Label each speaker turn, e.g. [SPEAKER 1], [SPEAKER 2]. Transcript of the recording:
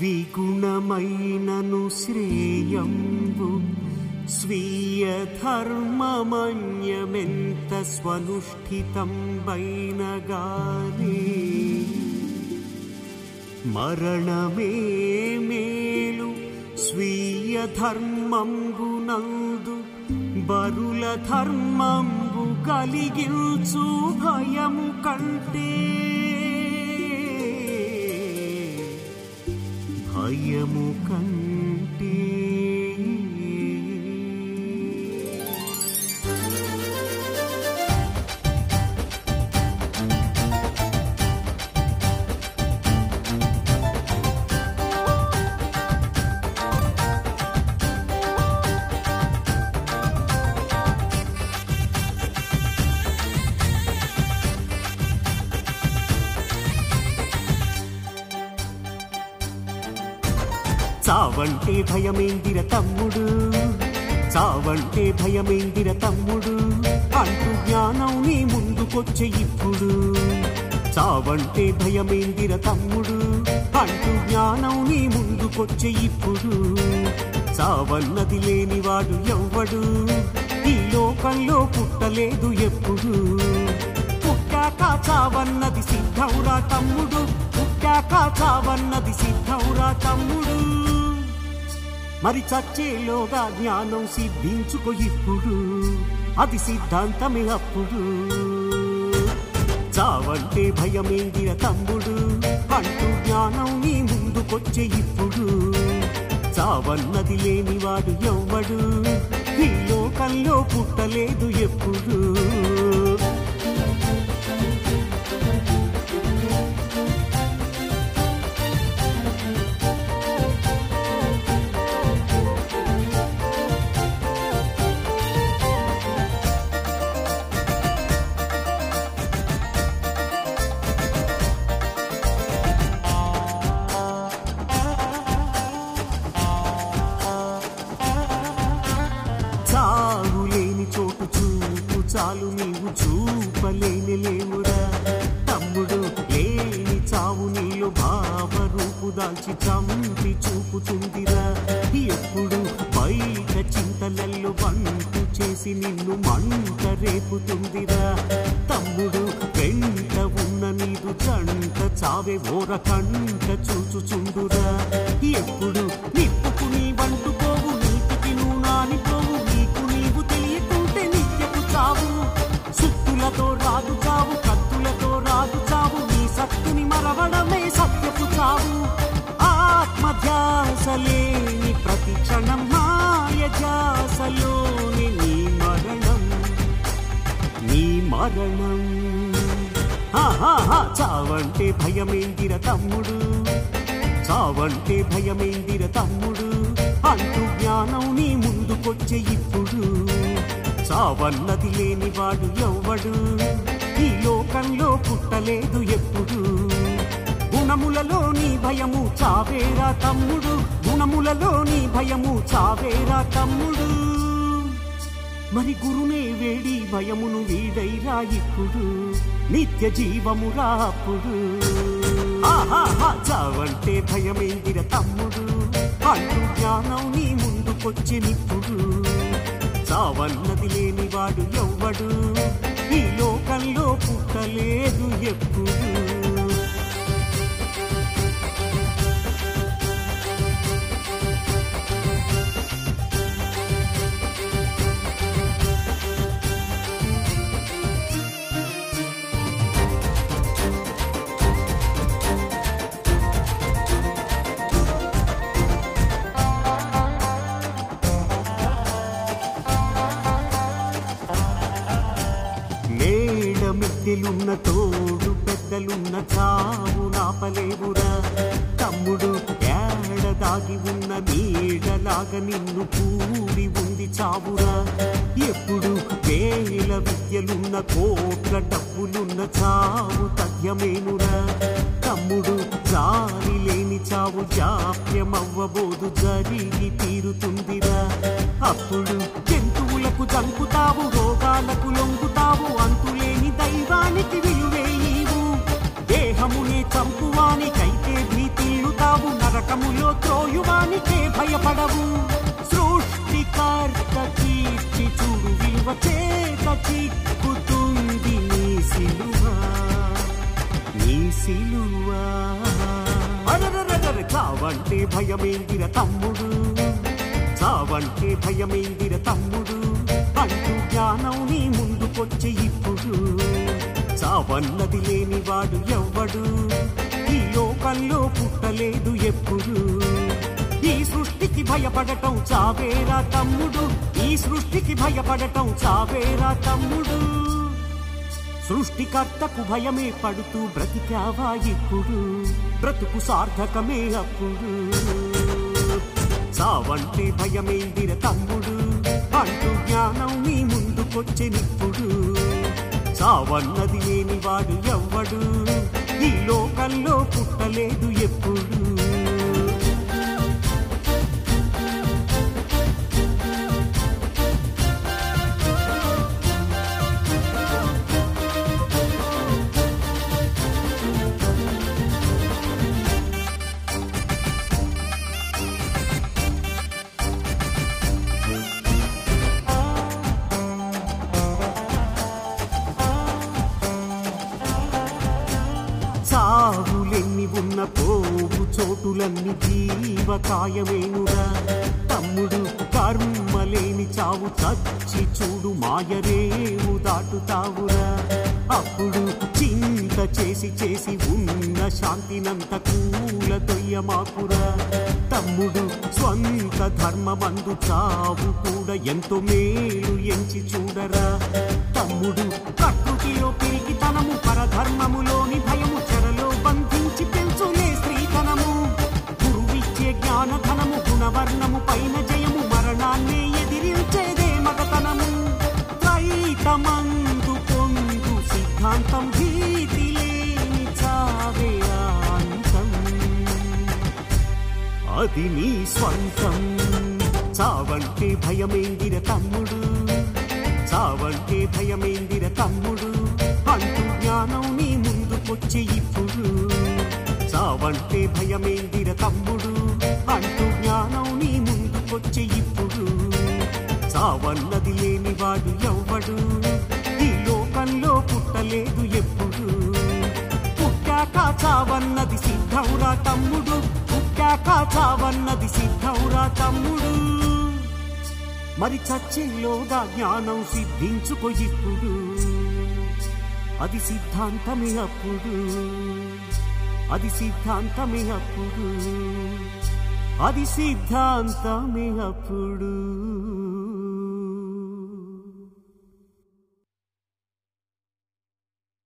[SPEAKER 1] విగుణమైనను శ్రేయంబు స్వీయ ధర్మమన్యమెంత స్వనుష్ఠితం గాని మరణమే మేలు స్వీయ ధర్మంబునందు బరుల ధర్మంబు కలిగించు భయము కంటే මොකන්නේ చావంటే భయమేందిర తమ్ముడు? చావంటే భయమేందిర తమ్ముడు? అంటూ జ్ఞానం నీ ముందుకొచ్చే ఇప్పుడు. చావంటే భయమేందిర తమ్ముడు? అంటూ జ్ఞానం నీ ముందుకొచ్చే ఇప్పుడు. చావన్నది లేనివాడు ఎవ్వడు? ఈ లోకంలో పుట్టలేదు ఎప్పుడు. పుట్టాక చావన్నది సిద్ధౌరా తమ్ముడు? పుట్టాక చావన్నది సిద్ధవురా తమ్ముడు? మరి చచ్చేలోగా జ్ఞానం సిద్ధించుకో ఇప్పుడు. అది సిద్ధాంతమే అప్పుడు. చావంటే భయమేందిర తమ్ముడు? అంటూ జ్ఞానం నీ ముందుకొచ్చే ఇప్పుడు. చావన్నది లేనివాడు ఎవ్వడు. ఈ లోకంలో పుట్టలేదు ఎప్పుడు. దాల్చి చూపుతుందిరా. ఎప్పుడు బయట చింతలల్లో బంటు చేసి నిన్ను మంట రేపుతుందిరా. తమ్ముడు వెంట ఉన్న నీదు జంట చావే ఓర కంట చూచుచుండురా. ఆత్మధ్యాసలేని ప్రతి క్షణం మాయ జాసలోని నీ మరణం. నీ మరణం. చావంటే భయమేందిర తమ్ముడు? చావంటే భయమేందిర తమ్ముడు? అంటూ జ్ఞానం నీ ముందుకొచ్చే ఇప్పుడు. చావన్నది లేనివాడు ఎవ్వడు? ఈ లోకంలో పుట్టలేదు ఎప్పుడు? గుణములలో నీ భయము చావేరా తమ్ముడు? క్షణములలోని భయము చావేరా తమ్ముడు. మరి గురునే వేడి భయమును వీడైరా ఇప్పుడు. నిత్య జీవమురా అప్పుడు. ఆహాహా చావంటే భయమేందిర తమ్ముడు. అంటూ జ్ఞానం నీ ముందుకొచ్చి నిప్పుడు. చావన్నది లేనివాడు ఎవ్వడు. ఈ లోకంలో పుట్టలేదు ఎప్పుడు. మేడ తోడు పెద్దలున్న చావు నాపలేవురా. తమ్ముడు ఏడ దాగి ఉన్న నీడలాగా నిన్ను కూడి ఉంది చావురా. ఎప్పుడు వేల విద్యలున్న కోట్ల డబ్బులున్న చావు తథ్యమేనురా. తమ్ముడు జాలి లేని చావు జాప్యమవ్వబోదు జరిగి తీరుతుందిరా. అప్పుడు విలువే నీవు దేహమునే చంపువానికైతే భీతిల్లుతావు నరక నరకములో త్రోయువానికే భయపడవు. సృష్టికర్త కీర్తి చూడు విలువ చేత నీ సిలువ. నీ సిలువ. అరరరరర చావంటే భయమేందిర తమ్ముడు? చావంటే భయమేందిర తమ్ముడు? అంటూ జ్ఞానం నీ ముందుకొచ్చే ఇప్పుడు. చావన్నది లేనివాడు ఎవ్వడు? ఈ లోకంలో పుట్టలేదు ఎప్పుడు. ఈ సృష్టికి భయపడటం చావేరా తమ్ముడు. ఈ సృష్టికి భయపడటం చావేరా తమ్ముడు. సృష్టికర్తకు భయమే పడుతూ బ్రతికావా ఇప్పుడు? బ్రతుకు సార్థకమే అప్పుడు. చావంటే భయమేందిర తమ్ముడు. అంటూ జ్ఞానం నీ ముందుకొచ్చెనిప్పుడు. చావన్నది లేనివాడు ఎవ్వడు. ఈ లోకంలో పుట్టలేదు ఎప్పుడు. చోటులన్నీ జీవకాయమేనురా తమ్ముడు కర్మలేని చావు చచ్చి చూడు మాయరేవు దాటుతావురా. అప్పుడు చింత చేసి చేసి ఉన్న శాంతినంత కూల తొయ్యమాకురా తమ్ముడు స్వంత ధర్మమందు చావు కూడా ఎంతో మేలు ఎంచి చూడరా. తమ్ముడు ప్రకృతిలో పెరిగి తనము పరధర్మములు సిద్ధాంతం భీతి లేని చావే అంతం అది నీ స్వంతం. చావంటే భయమేందిర తమ్ముడు? చావంటే భయమేందిర తమ్ముడు? అంటూ జ్ఞానం నీ ముందుకొచ్చి ఇప్పుడు. చావంటే భయమేందిర తమ్ముడు? అంటూ జ్ఞానం నీ ముందుకొచ్చి ఇప్పుడు. చావన్నది లేనివాడు ఎవరు? పుట్టలేదు ఎప్పుడు. పుట్టాక చావన్నది సిద్ధంరా తమ్ముడు. పుట్టాక చావన్నది సిద్ధంరా తమ్ముడు. మరి చచ్చేలోగా జ్ఞానం సిద్ధించుకో ఇప్పుడు. అది సిద్ధాంతమే అప్పుడు. అది సిద్ధాంతమే అప్పుడు. అది సిద్ధాంతమే అప్పుడు.